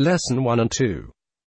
Lesson 1 and 2.